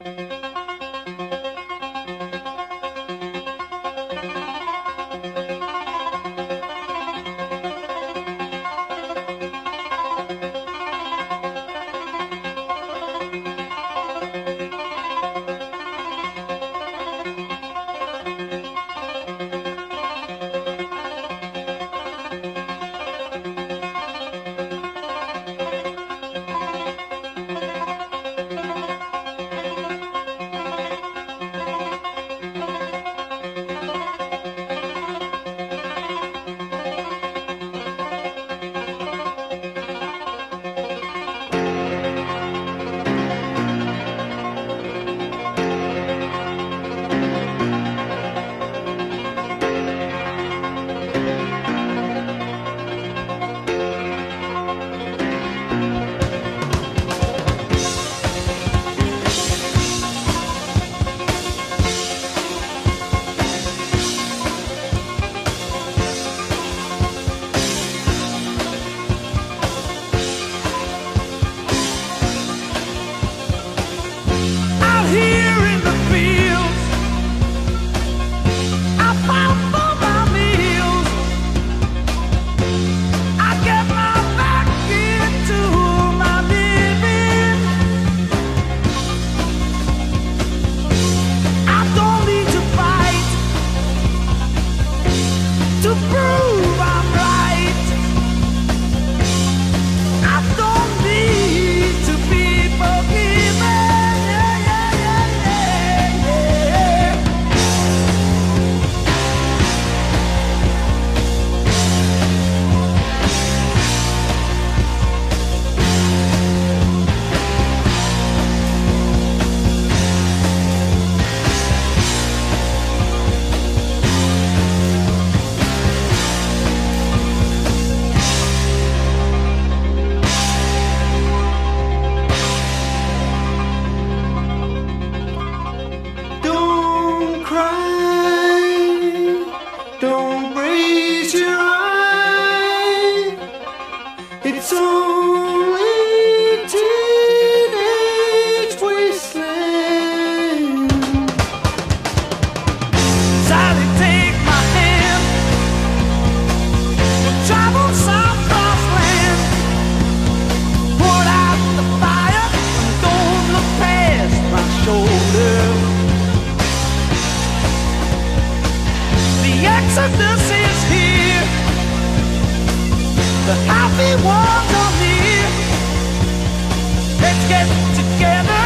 Out here in the fields, I fight for my meals. I get my back into my living. I don't need to fight to prove I'm right. I don't need to be forgiven. Yeah, yeah, yeah, yeah, yeah. Don't cry, don't get together.